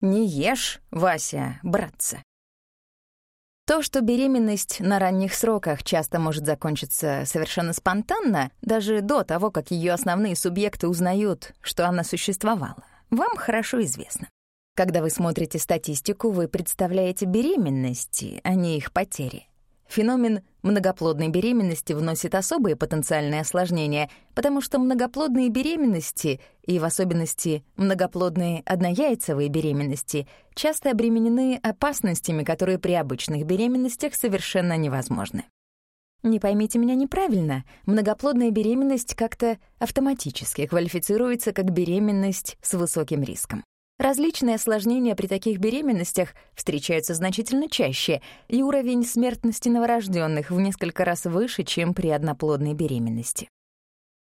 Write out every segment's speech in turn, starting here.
Не ешь, Вася, братца. То, что беременность на ранних сроках часто может закончиться совершенно спонтанно, даже до того, как ее основные субъекты узнают, что она существовала, вам хорошо известно. Когда вы смотрите статистику, вы представляете беременности, а не их потери. Феномен многоплодной беременности вносит особые потенциальные осложнения, потому что многоплодные беременности, и в особенности многоплодные однояйцевые беременности, часто обременены опасностями, которые при обычных беременностях совершенно невозможны. Не поймите меня неправильно, многоплодная беременность как-то автоматически квалифицируется как беременность с высоким риском. Различные осложнения при таких беременностях встречаются значительно чаще, и уровень смертности новорожденных в несколько раз выше, чем при одноплодной беременности.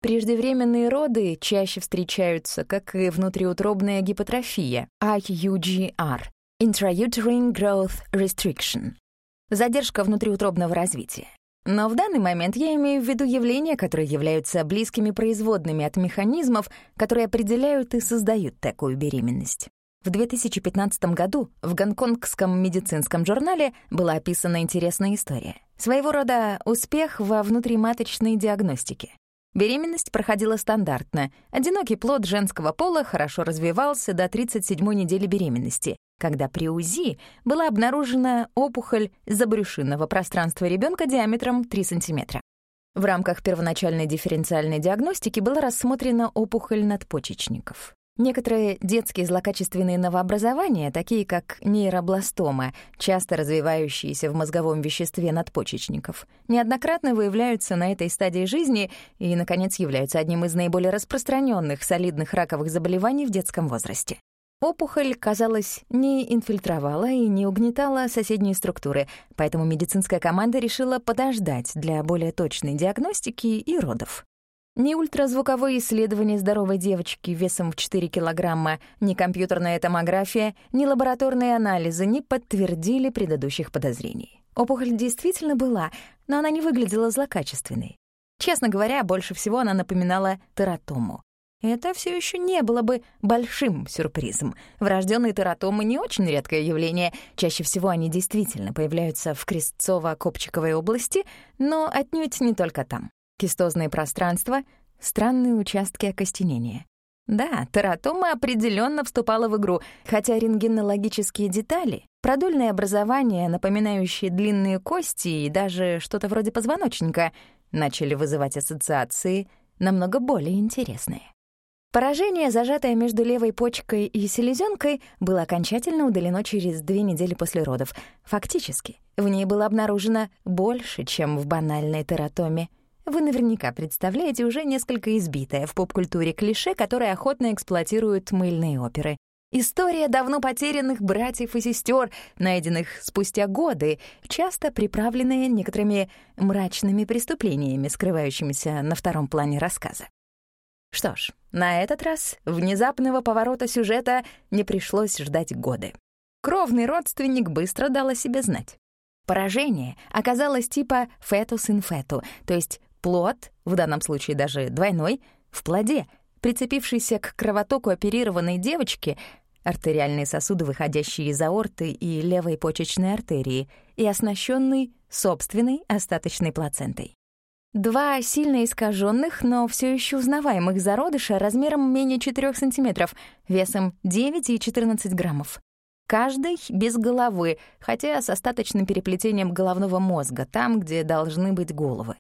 Преждевременные роды чаще встречаются, как и внутриутробная гипотрофия, IUGR — Intrauterine Growth Restriction — задержка внутриутробного развития. Но в данный момент я имею в виду явления, которые являются близкими производными от механизмов, которые определяют и создают такую беременность. В 2015 году в гонконгском медицинском журнале была описана интересная история. Своего рода успех во внутриматочной диагностике. Беременность проходила стандартно. Одинокий плод женского пола хорошо развивался до 37-й недели беременности, когда при УЗИ была обнаружена опухоль забрюшинного пространства ребенка диаметром 3 см. В рамках первоначальной дифференциальной диагностики была рассмотрена опухоль надпочечников. Некоторые детские злокачественные новообразования, такие как нейробластома, часто развивающиеся в мозговом веществе надпочечников, неоднократно выявляются на этой стадии жизни и, наконец, являются одним из наиболее распространенных солидных раковых заболеваний в детском возрасте. Опухоль, казалось, не инфильтровала и не угнетала соседние структуры, поэтому медицинская команда решила подождать для более точной диагностики и родов. Ни ультразвуковые исследования здоровой девочки весом в 4 килограмма, ни компьютерная томография, ни лабораторные анализы не подтвердили предыдущих подозрений. Опухоль действительно была, но она не выглядела злокачественной. Честно говоря, больше всего она напоминала тератому. Это все еще не было бы большим сюрпризом. Врожденные тератомы — не очень редкое явление. Чаще всего они действительно появляются в крестцово-копчиковой области, но отнюдь не только там. Кистозные пространства — странные участки окостенения. Да, тератома определенно вступала в игру, хотя рентгенологические детали, продольные образования, напоминающие длинные кости и даже что-то вроде позвоночника, начали вызывать ассоциации намного более интересные. Поражение, зажатое между левой почкой и селезенкой, было окончательно удалено через две недели после родов. Фактически, в ней было обнаружено больше, чем в банальной тератоме. Вы наверняка представляете уже несколько избитое в поп-культуре клише, которое охотно эксплуатируют мыльные оперы. История давно потерянных братьев и сестер, найденных спустя годы, часто приправленная некоторыми мрачными преступлениями, скрывающимися на втором плане рассказа. Что ж, на этот раз внезапного поворота сюжета не пришлось ждать годы. Кровный родственник быстро дал о себе знать. Поражение оказалось типа фетус ин фету, то есть плод, в данном случае даже двойной, в плоде, прицепившийся к кровотоку оперированной девочки, артериальные сосуды, выходящие из аорты и левой почечной артерии, и оснащенный собственной остаточной плацентой. Два сильно искаженных, но все еще узнаваемых зародыша размером менее 4 сантиметров, весом 9 и 14 граммов. Каждый без головы, хотя с остаточным переплетением головного мозга, там, где должны быть головы.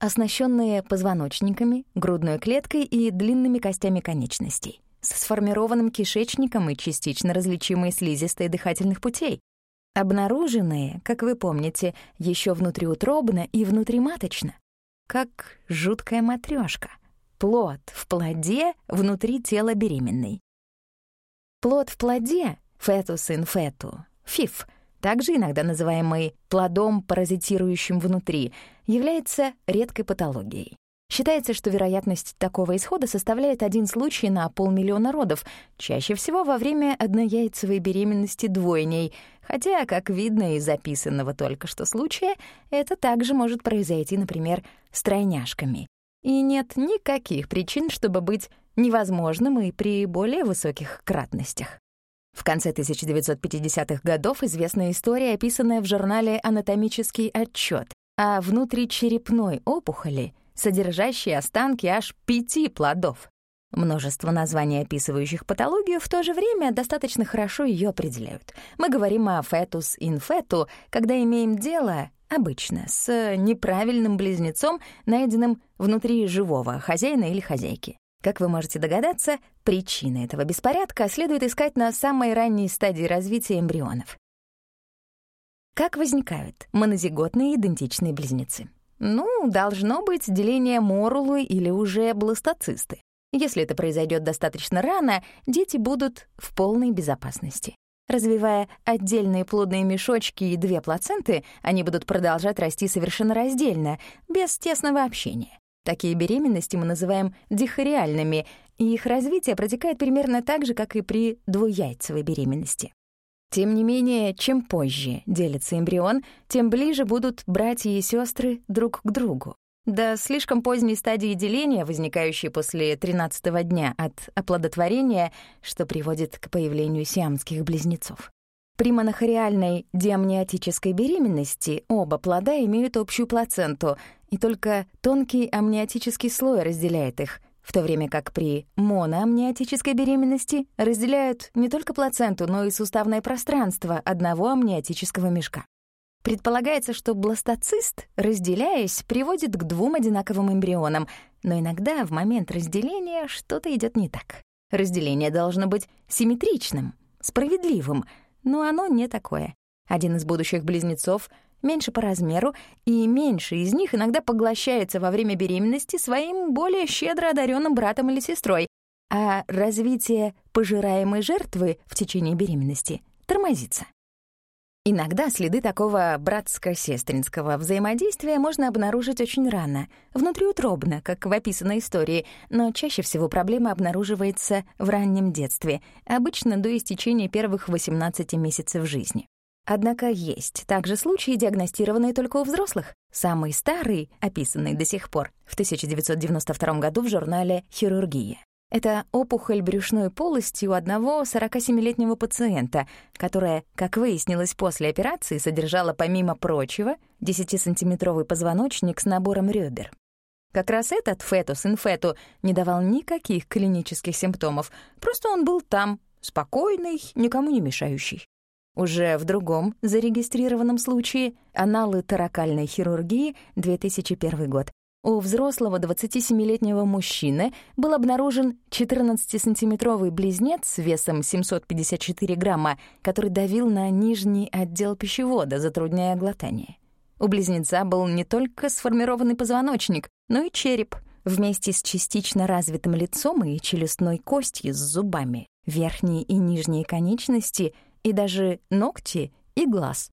Оснащенные позвоночниками, грудной клеткой и длинными костями конечностей. С сформированным кишечником и частично различимой слизистой дыхательных путей. Обнаруженные, как вы помните, еще внутриутробно и внутриматочно как жуткая матрешка. Плод в плоде внутри тела беременной. Плод в плоде, фетус ин фету, фиф, также иногда называемый плодом, паразитирующим внутри, является редкой патологией. Считается, что вероятность такого исхода составляет один случай на полмиллиона родов, чаще всего во время однояйцевой беременности двойней, хотя, как видно из записанного только что случая, это также может произойти, например, с тройняшками. И нет никаких причин, чтобы быть невозможным и при более высоких кратностях. В конце 1950-х годов известна история, описанная в журнале «Анатомический отчет» о внутричерепной опухоли, содержащей останки аж пяти плодов. Множество названий, описывающих патологию, в то же время достаточно хорошо ее определяют. Мы говорим о фетус инфету, когда имеем дело, обычно, с неправильным близнецом, найденным внутри живого хозяина или хозяйки. Как вы можете догадаться, причины этого беспорядка следует искать на самой ранней стадии развития эмбрионов. Как возникают монозиготные идентичные близнецы? Ну, должно быть деление морулы или уже бластоцисты. Если это произойдет достаточно рано, дети будут в полной безопасности. Развивая отдельные плодные мешочки и две плаценты, они будут продолжать расти совершенно раздельно, без тесного общения. Такие беременности мы называем дихориальными, и их развитие протекает примерно так же, как и при двуяйцевой беременности. Тем не менее, чем позже делится эмбрион, тем ближе будут братья и сестры друг к другу. До слишком поздней стадии деления, возникающей после 13-го дня от оплодотворения, что приводит к появлению сиамских близнецов. При монохориальной диамниотической беременности оба плода имеют общую плаценту, и только тонкий амниотический слой разделяет их, в то время как при моноамниотической беременности разделяют не только плаценту, но и суставное пространство одного амниотического мешка. Предполагается, что бластоцист, разделяясь, приводит к двум одинаковым эмбрионам, но иногда в момент разделения что-то идет не так. Разделение должно быть симметричным, справедливым, но оно не такое. Один из будущих близнецов меньше по размеру, и меньше из них иногда поглощается во время беременности своим более щедро одаренным братом или сестрой, а развитие пожираемой жертвы в течение беременности тормозится. Иногда следы такого братско-сестринского взаимодействия можно обнаружить очень рано, внутриутробно, как в описанной истории, но чаще всего проблема обнаруживается в раннем детстве, обычно до истечения первых 18 месяцев жизни. Однако есть также случаи, диагностированные только у взрослых. Самый старый, описанный до сих пор, в 1992 году в журнале «Хирургия». Это опухоль брюшной полости у одного 47-летнего пациента, которая, как выяснилось после операции, содержала, помимо прочего, 10-сантиметровый позвоночник с набором ребер. Как раз этот фетус инфету не давал никаких клинических симптомов, просто он был там, спокойный, никому не мешающий. Уже в другом зарегистрированном случае аналы таракальной хирургии 2001 год у взрослого 27-летнего мужчины был обнаружен 14-сантиметровый близнец весом 754 грамма, который давил на нижний отдел пищевода, затрудняя глотание. У близнеца был не только сформированный позвоночник, но и череп, вместе с частично развитым лицом и челюстной костью с зубами, верхние и нижние конечности и даже ногти и глаз.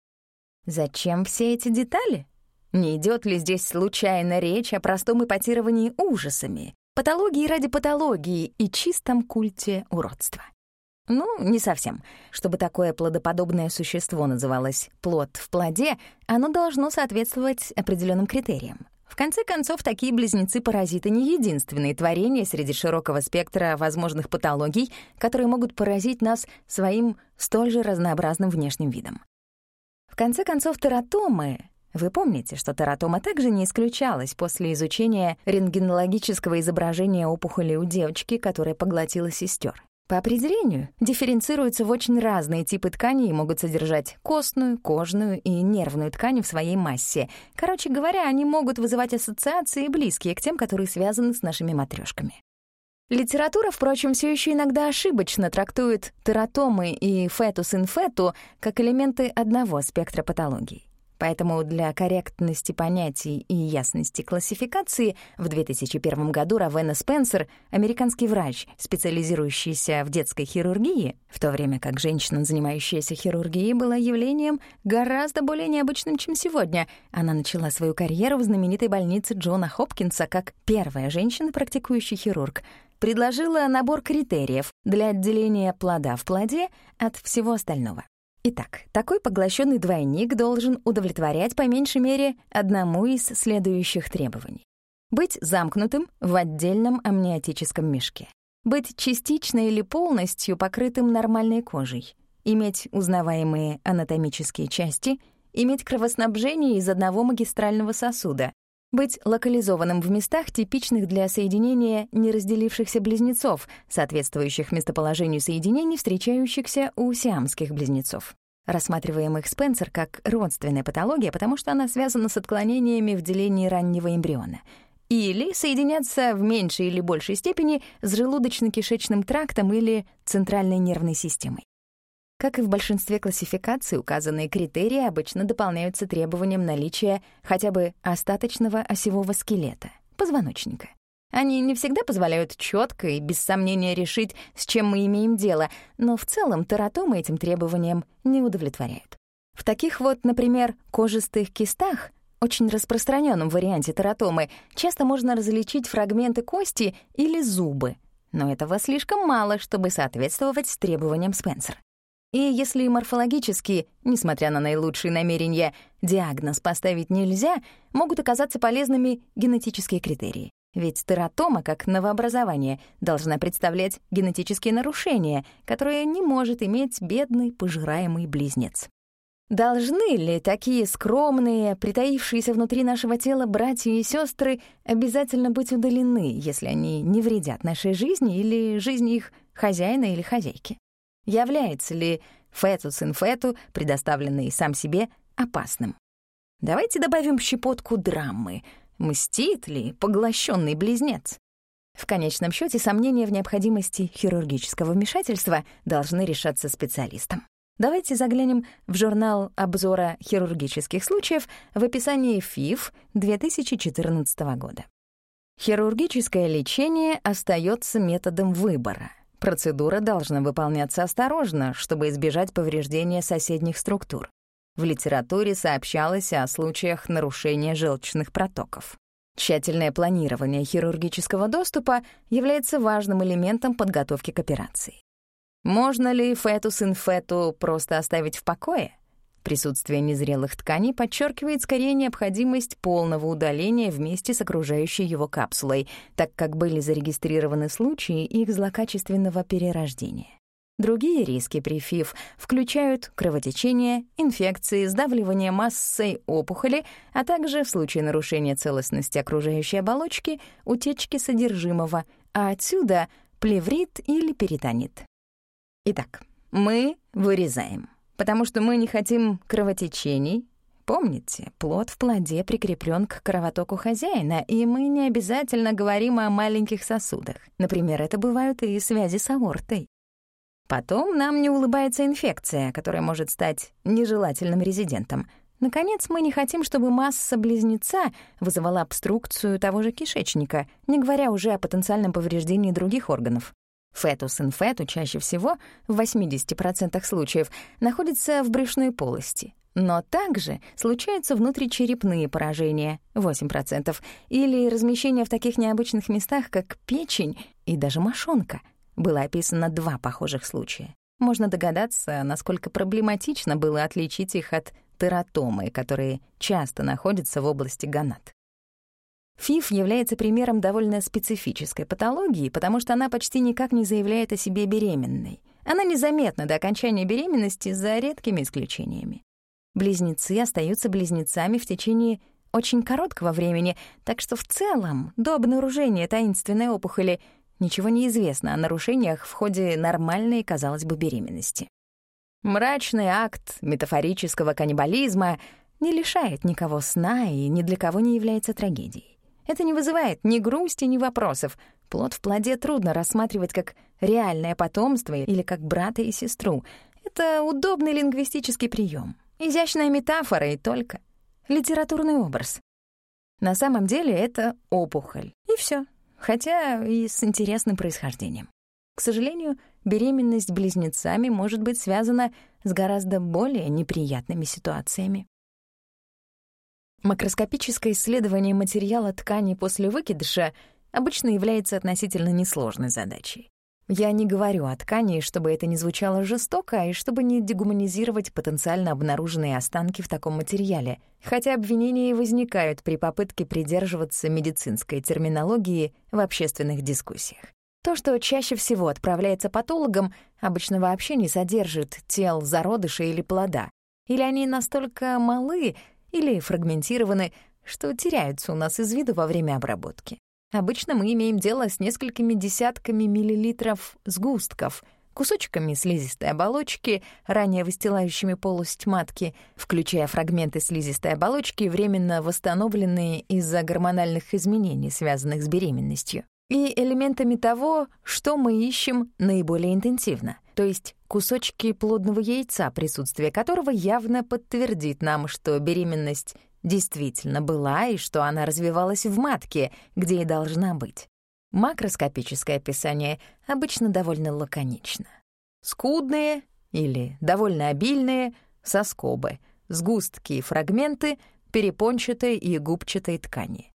Зачем все эти детали? Не идет ли здесь случайно речь о простом эпатировании ужасами, патологии ради патологии и чистом культе уродства? Ну, не совсем. Чтобы такое плодоподобное существо называлось «плод в плоде», оно должно соответствовать определенным критериям. В конце концов, такие близнецы-паразиты не единственные творения среди широкого спектра возможных патологий, которые могут поразить нас своим столь же разнообразным внешним видом. В конце концов, тератомы вы помните, что тератома также не исключалась после изучения рентгенологического изображения опухоли у девочки, которая поглотила сестер. По определению, дифференцируются в очень разные типы тканей и могут содержать костную, кожную и нервную ткани в своей массе. Короче говоря, они могут вызывать ассоциации, близкие к тем, которые связаны с нашими матрешками. Литература, впрочем, все еще иногда ошибочно трактует тератомы и фетус-инфету как элементы одного спектра патологий. Поэтому для корректности понятий и ясности классификации в 2001 году Равена Спенсер, американский врач, специализирующийся в детской хирургии, в то время как женщина, занимающаяся хирургией, была явлением гораздо более необычным, чем сегодня. Она начала свою карьеру в знаменитой больнице Джона Хопкинса как первая женщина, практикующий хирург предложила набор критериев для отделения плода в плоде от всего остального. Итак, такой поглощенный двойник должен удовлетворять по меньшей мере одному из следующих требований. Быть замкнутым в отдельном амниотическом мешке. быть частично или полностью покрытым нормальной кожей, иметь узнаваемые анатомические части, иметь кровоснабжение из одного магистрального сосуда, быть локализованным в местах, типичных для соединения неразделившихся близнецов, соответствующих местоположению соединений, встречающихся у сиамских близнецов. Рассматриваем их Спенсер как родственная патология, потому что она связана с отклонениями в делении раннего эмбриона. Или соединяться в меньшей или большей степени с желудочно-кишечным трактом или центральной нервной системой. Как и в большинстве классификаций, указанные критерии обычно дополняются требованием наличия хотя бы остаточного осевого скелета, позвоночника. Они не всегда позволяют четко и без сомнения решить, с чем мы имеем дело, но в целом тератомы этим требованиям не удовлетворяют. В таких вот, например, кожистых кистах, очень распространенном варианте тератомы, часто можно различить фрагменты кости или зубы, но этого слишком мало, чтобы соответствовать требованиям Спенсера. И если морфологически, несмотря на наилучшие намерения, диагноз поставить нельзя, могут оказаться полезными генетические критерии. Ведь тератома, как новообразование, должна представлять генетические нарушения, которые не может иметь бедный пожираемый близнец. Должны ли такие скромные, притаившиеся внутри нашего тела братья и сестры обязательно быть удалены, если они не вредят нашей жизни или жизни их хозяина или хозяйки? Является ли фетус инфету, предоставленный сам себе, опасным? Давайте добавим щепотку драмы. Мстит ли поглощенный близнец? В конечном счете сомнения в необходимости хирургического вмешательства должны решаться специалистом. Давайте заглянем в журнал обзора хирургических случаев в описании ФИФ 2014 года. Хирургическое лечение остается методом выбора — Процедура должна выполняться осторожно, чтобы избежать повреждения соседних структур. В литературе сообщалось о случаях нарушения желчных протоков. Тщательное планирование хирургического доступа является важным элементом подготовки к операции. Можно ли фетус-инфету просто оставить в покое? Присутствие незрелых тканей подчеркивает скорее необходимость полного удаления вместе с окружающей его капсулой, так как были зарегистрированы случаи их злокачественного перерождения. Другие риски при ФИФ включают кровотечение, инфекции, сдавливание массой опухоли, а также в случае нарушения целостности окружающей оболочки, утечки содержимого, а отсюда плеврит или перитонит. Итак, мы вырезаем потому что мы не хотим кровотечений. Помните, плод в плоде прикреплен к кровотоку хозяина, и мы не обязательно говорим о маленьких сосудах. Например, это бывают и связи с аортой. Потом нам не улыбается инфекция, которая может стать нежелательным резидентом. Наконец, мы не хотим, чтобы масса близнеца вызывала обструкцию того же кишечника, не говоря уже о потенциальном повреждении других органов. Фетус инфету чаще всего, в 80% случаев, находится в брюшной полости. Но также случаются внутричерепные поражения, 8%, или размещение в таких необычных местах, как печень и даже мошонка. Было описано два похожих случая. Можно догадаться, насколько проблематично было отличить их от тератомы, которые часто находятся в области гонад. ФИФ является примером довольно специфической патологии, потому что она почти никак не заявляет о себе беременной. Она незаметна до окончания беременности за редкими исключениями. Близнецы остаются близнецами в течение очень короткого времени, так что в целом до обнаружения таинственной опухоли ничего не известно о нарушениях в ходе нормальной, казалось бы, беременности. Мрачный акт метафорического каннибализма не лишает никого сна и ни для кого не является трагедией. Это не вызывает ни грусти, ни вопросов. Плод в плоде трудно рассматривать как реальное потомство или как брата и сестру. Это удобный лингвистический прием, изящная метафора и только. Литературный образ. На самом деле это опухоль. И все. Хотя и с интересным происхождением. К сожалению, беременность близнецами может быть связана с гораздо более неприятными ситуациями. Макроскопическое исследование материала ткани после выкидыша обычно является относительно несложной задачей. Я не говорю о ткани, чтобы это не звучало жестоко, и чтобы не дегуманизировать потенциально обнаруженные останки в таком материале, хотя обвинения и возникают при попытке придерживаться медицинской терминологии в общественных дискуссиях. То, что чаще всего отправляется патологам, обычно вообще не содержит тел зародыша или плода. Или они настолько малы или фрагментированы, что теряются у нас из виду во время обработки. Обычно мы имеем дело с несколькими десятками миллилитров сгустков, кусочками слизистой оболочки, ранее выстилающими полость матки, включая фрагменты слизистой оболочки, временно восстановленные из-за гормональных изменений, связанных с беременностью, и элементами того, что мы ищем наиболее интенсивно, то есть кусочки плодного яйца, присутствие которого явно подтвердит нам, что беременность действительно была и что она развивалась в матке, где и должна быть. Макроскопическое описание обычно довольно лаконично. Скудные или довольно обильные соскобы, сгустки и фрагменты перепончатой и губчатой ткани.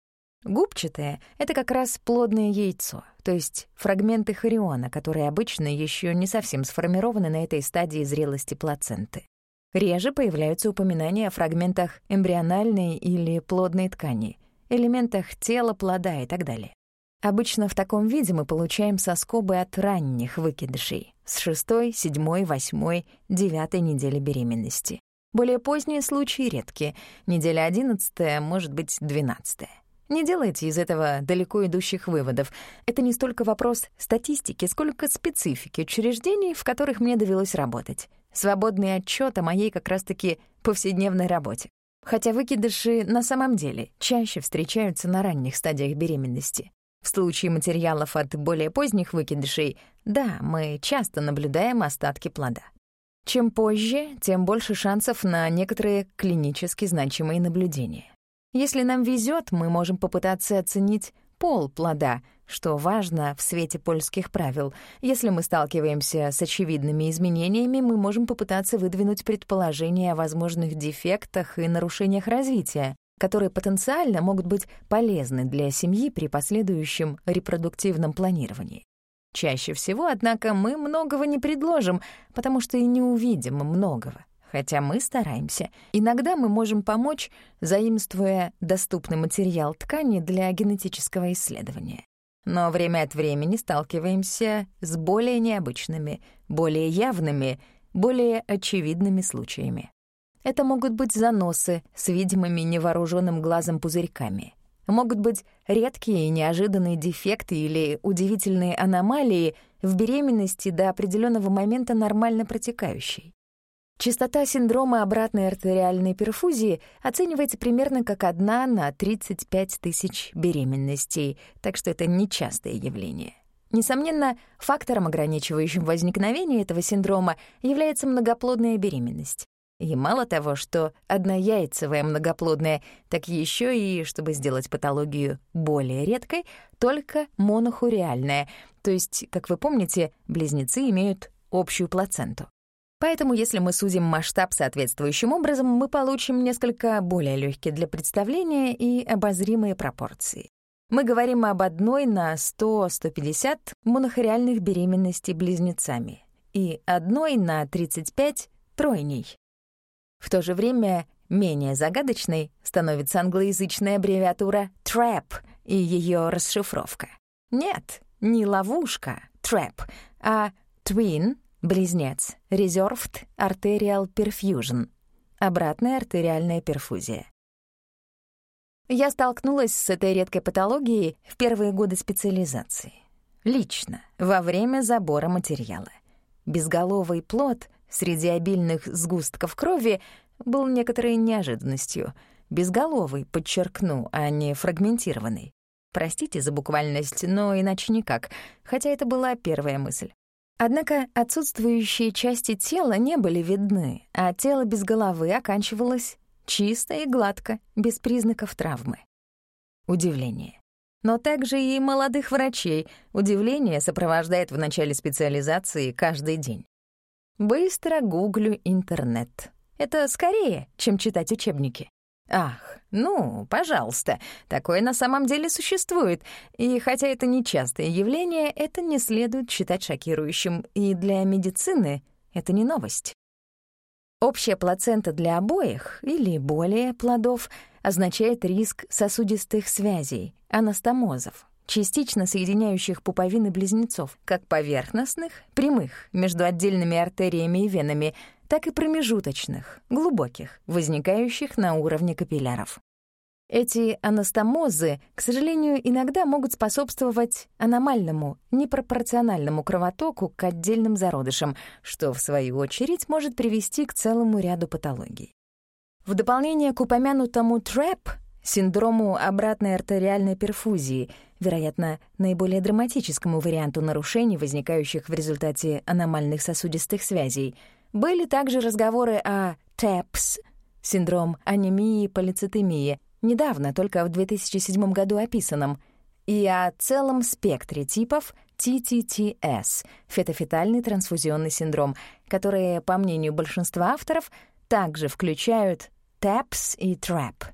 Губчатое — это как раз плодное яйцо, то есть фрагменты хориона, которые обычно еще не совсем сформированы на этой стадии зрелости плаценты. Реже появляются упоминания о фрагментах эмбриональной или плодной ткани, элементах тела плода и так далее. Обычно в таком виде мы получаем соскобы от ранних выкидышей с 6, 7, 8, 9 недели беременности. Более поздние случаи редки, неделя 11, может быть, 12. Не делайте из этого далеко идущих выводов. Это не столько вопрос статистики, сколько специфики учреждений, в которых мне довелось работать свободный отчет о моей как раз-таки повседневной работе. Хотя выкидыши на самом деле чаще встречаются на ранних стадиях беременности. В случае материалов от более поздних выкидышей, да, мы часто наблюдаем остатки плода. Чем позже, тем больше шансов на некоторые клинически значимые наблюдения. Если нам везет, мы можем попытаться оценить пол плода — что важно в свете польских правил. Если мы сталкиваемся с очевидными изменениями, мы можем попытаться выдвинуть предположения о возможных дефектах и нарушениях развития, которые потенциально могут быть полезны для семьи при последующем репродуктивном планировании. Чаще всего, однако, мы многого не предложим, потому что и не увидим многого, хотя мы стараемся. Иногда мы можем помочь, заимствуя доступный материал ткани для генетического исследования но время от времени сталкиваемся с более необычными, более явными, более очевидными случаями. Это могут быть заносы с видимыми невооруженным глазом пузырьками. Могут быть редкие и неожиданные дефекты или удивительные аномалии в беременности до определенного момента нормально протекающей. Частота синдрома обратной артериальной перфузии оценивается примерно как одна на 35 тысяч беременностей, так что это нечастое явление. Несомненно, фактором, ограничивающим возникновение этого синдрома, является многоплодная беременность. И мало того, что однояйцевая многоплодная, так еще и, чтобы сделать патологию более редкой, только монохуриальная, то есть, как вы помните, близнецы имеют общую плаценту. Поэтому, если мы сузим масштаб соответствующим образом, мы получим несколько более легкие для представления и обозримые пропорции. Мы говорим об одной на 100-150 монохориальных беременностей близнецами и одной на 35 тройней. В то же время менее загадочной становится англоязычная аббревиатура TRAP и ее расшифровка. Нет, не ловушка, TRAP, а Twin Близнец. Reserved Arterial Perfusion. Обратная артериальная перфузия. Я столкнулась с этой редкой патологией в первые годы специализации. Лично, во время забора материала. Безголовый плод среди обильных сгустков крови был некоторой неожиданностью. Безголовый, подчеркну, а не фрагментированный. Простите за буквальность, но иначе никак, хотя это была первая мысль. Однако отсутствующие части тела не были видны, а тело без головы оканчивалось чисто и гладко, без признаков травмы. Удивление. Но также и молодых врачей удивление сопровождает в начале специализации каждый день. Быстро гуглю интернет. Это скорее, чем читать учебники. Ах, ну, пожалуйста, такое на самом деле существует, и хотя это нечастое явление, это не следует считать шокирующим, и для медицины это не новость. Общая плацента для обоих или более плодов означает риск сосудистых связей, анастомозов, частично соединяющих пуповины близнецов, как поверхностных, прямых, между отдельными артериями и венами, так и промежуточных, глубоких, возникающих на уровне капилляров. Эти анастомозы, к сожалению, иногда могут способствовать аномальному, непропорциональному кровотоку к отдельным зародышам, что, в свою очередь, может привести к целому ряду патологий. В дополнение к упомянутому TRAP, синдрому обратной артериальной перфузии, вероятно, наиболее драматическому варианту нарушений, возникающих в результате аномальных сосудистых связей, были также разговоры о TAPS, синдром анемии полицитемии, недавно, только в 2007 году описанном, и о целом спектре типов TTTS — фетофетальный трансфузионный синдром, которые, по мнению большинства авторов, также включают TAPS и TRAP.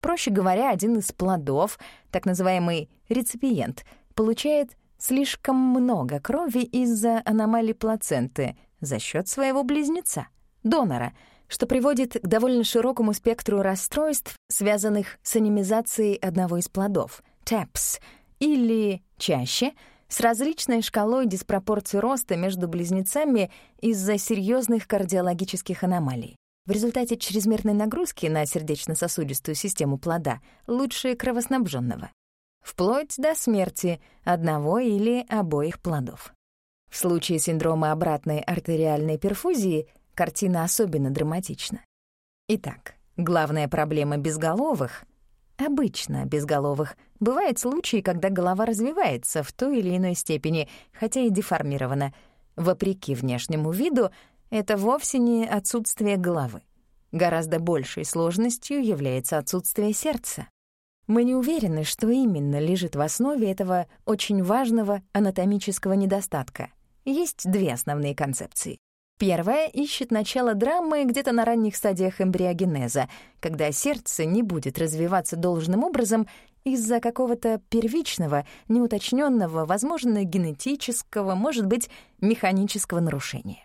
Проще говоря, один из плодов, так называемый реципиент, получает слишком много крови из-за аномалий плаценты за счет своего близнеца, донора — что приводит к довольно широкому спектру расстройств, связанных с анемизацией одного из плодов — TAPS, или, чаще, с различной шкалой диспропорции роста между близнецами из-за серьезных кардиологических аномалий. В результате чрезмерной нагрузки на сердечно-сосудистую систему плода лучше кровоснабженного. Вплоть до смерти одного или обоих плодов. В случае синдрома обратной артериальной перфузии — картина особенно драматична. Итак, главная проблема безголовых — обычно безголовых — бывают случаи, когда голова развивается в той или иной степени, хотя и деформирована. Вопреки внешнему виду, это вовсе не отсутствие головы. Гораздо большей сложностью является отсутствие сердца. Мы не уверены, что именно лежит в основе этого очень важного анатомического недостатка. Есть две основные концепции. Первая ищет начало драмы где-то на ранних стадиях эмбриогенеза, когда сердце не будет развиваться должным образом из-за какого-то первичного, неуточненного, возможно, генетического, может быть, механического нарушения.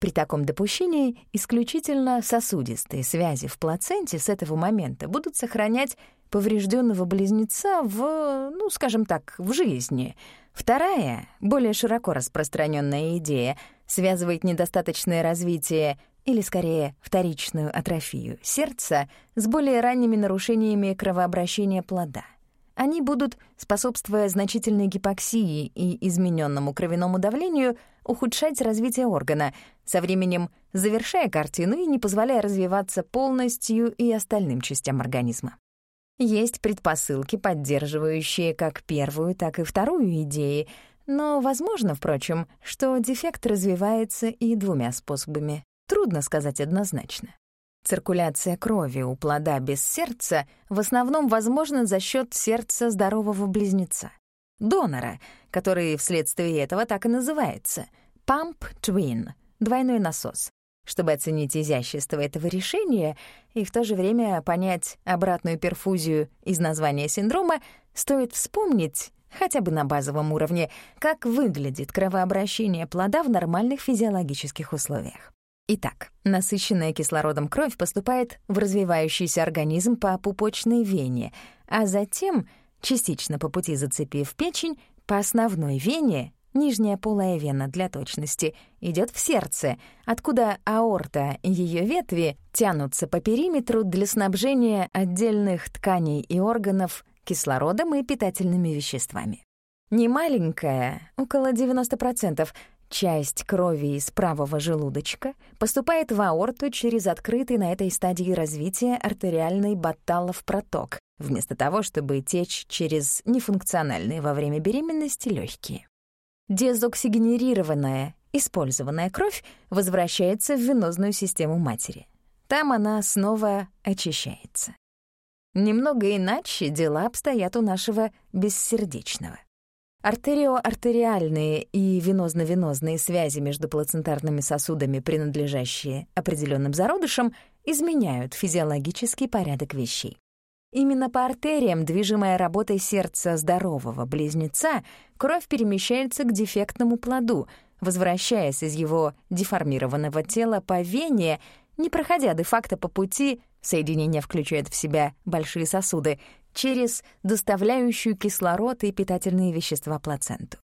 При таком допущении исключительно сосудистые связи в плаценте с этого момента будут сохранять поврежденного близнеца в, ну, скажем так, в жизни. Вторая, более широко распространенная идея — связывает недостаточное развитие или, скорее, вторичную атрофию сердца с более ранними нарушениями кровообращения плода. Они будут, способствуя значительной гипоксии и измененному кровяному давлению, ухудшать развитие органа, со временем завершая картину и не позволяя развиваться полностью и остальным частям организма. Есть предпосылки, поддерживающие как первую, так и вторую идеи — но возможно, впрочем, что дефект развивается и двумя способами. Трудно сказать однозначно. Циркуляция крови у плода без сердца в основном возможна за счет сердца здорового близнеца. Донора, который вследствие этого так и называется — pump twin — двойной насос. Чтобы оценить изящество этого решения и в то же время понять обратную перфузию из названия синдрома, стоит вспомнить, хотя бы на базовом уровне, как выглядит кровообращение плода в нормальных физиологических условиях. Итак, насыщенная кислородом кровь поступает в развивающийся организм по пупочной вене, а затем, частично по пути зацепив печень, по основной вене, нижняя полая вена для точности, идет в сердце, откуда аорта и ее ветви тянутся по периметру для снабжения отдельных тканей и органов кислородом и питательными веществами. Немаленькая, около 90%, часть крови из правого желудочка поступает в аорту через открытый на этой стадии развития артериальный батталов проток, вместо того, чтобы течь через нефункциональные во время беременности легкие. Дезоксигенерированная, использованная кровь возвращается в венозную систему матери. Там она снова очищается. Немного иначе дела обстоят у нашего бессердечного. Артериоартериальные и венозно-венозные связи между плацентарными сосудами, принадлежащие определенным зародышам, изменяют физиологический порядок вещей. Именно по артериям, движимая работой сердца здорового близнеца, кровь перемещается к дефектному плоду, возвращаясь из его деформированного тела по вене, не проходя де-факто по пути Соединение включает в себя большие сосуды через доставляющую кислород и питательные вещества плаценту.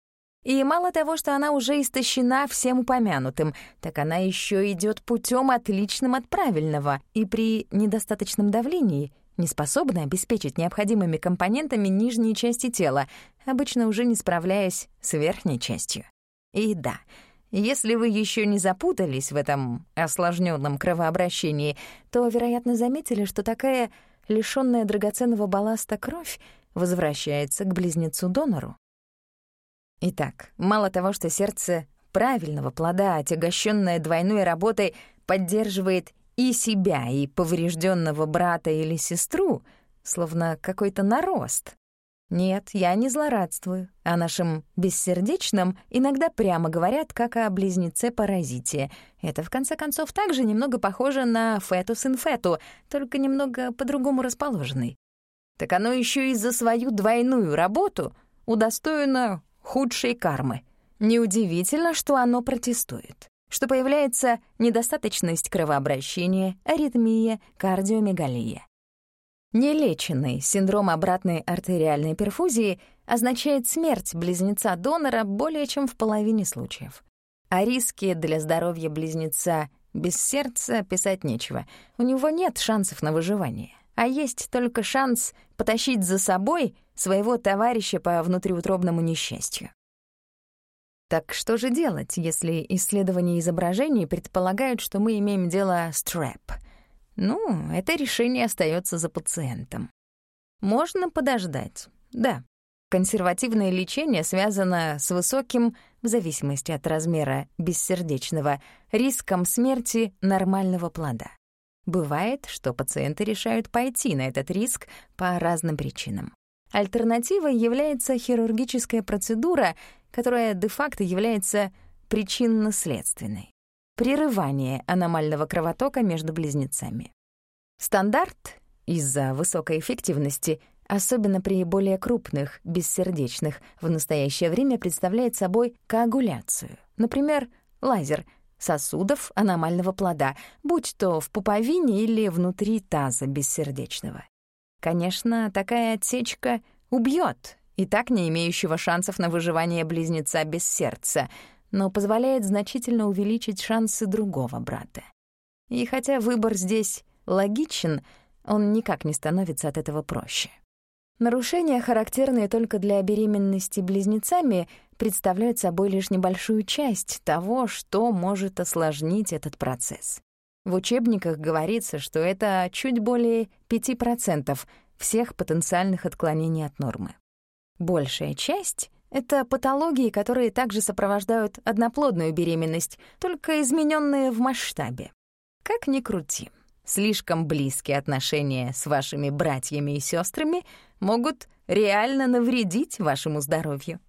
И мало того, что она уже истощена всем упомянутым, так она еще идет путем отличным от правильного и при недостаточном давлении не способна обеспечить необходимыми компонентами нижние части тела, обычно уже не справляясь с верхней частью. И да, если вы еще не запутались в этом осложненном кровообращении, то, вероятно, заметили, что такая лишённая драгоценного балласта кровь возвращается к близнецу-донору. Итак, мало того, что сердце правильного плода, отягощенное двойной работой, поддерживает и себя, и поврежденного брата или сестру, словно какой-то нарост. Нет, я не злорадствую. О нашем бессердечном иногда прямо говорят, как о близнеце-паразите. Это, в конце концов, также немного похоже на фетус-инфету, только немного по-другому расположенный. Так оно еще и за свою двойную работу удостоено худшей кармы. Неудивительно, что оно протестует, что появляется недостаточность кровообращения, аритмия, кардиомегалия. Нелеченный синдром обратной артериальной перфузии означает смерть близнеца-донора более чем в половине случаев. А риски для здоровья близнеца без сердца писать нечего. У него нет шансов на выживание, а есть только шанс потащить за собой своего товарища по внутриутробному несчастью. Так что же делать, если исследования изображений предполагают, что мы имеем дело с трэп? Ну, это решение остается за пациентом. Можно подождать, да. Консервативное лечение связано с высоким, в зависимости от размера бессердечного, риском смерти нормального плода. Бывает, что пациенты решают пойти на этот риск по разным причинам. Альтернативой является хирургическая процедура, которая де-факто является причинно-следственной. Прерывание аномального кровотока между близнецами. Стандарт из-за высокой эффективности, особенно при более крупных, бессердечных, в настоящее время представляет собой коагуляцию. Например, лазер сосудов аномального плода, будь то в пуповине или внутри таза бессердечного. Конечно, такая отсечка убьет и так не имеющего шансов на выживание близнеца без сердца, но позволяет значительно увеличить шансы другого брата. И хотя выбор здесь логичен, он никак не становится от этого проще. Нарушения, характерные только для беременности близнецами, представляют собой лишь небольшую часть того, что может осложнить этот процесс. В учебниках говорится, что это чуть более 5% всех потенциальных отклонений от нормы. Большая часть — это патологии, которые также сопровождают одноплодную беременность, только измененные в масштабе. Как ни крути, слишком близкие отношения с вашими братьями и сестрами могут реально навредить вашему здоровью.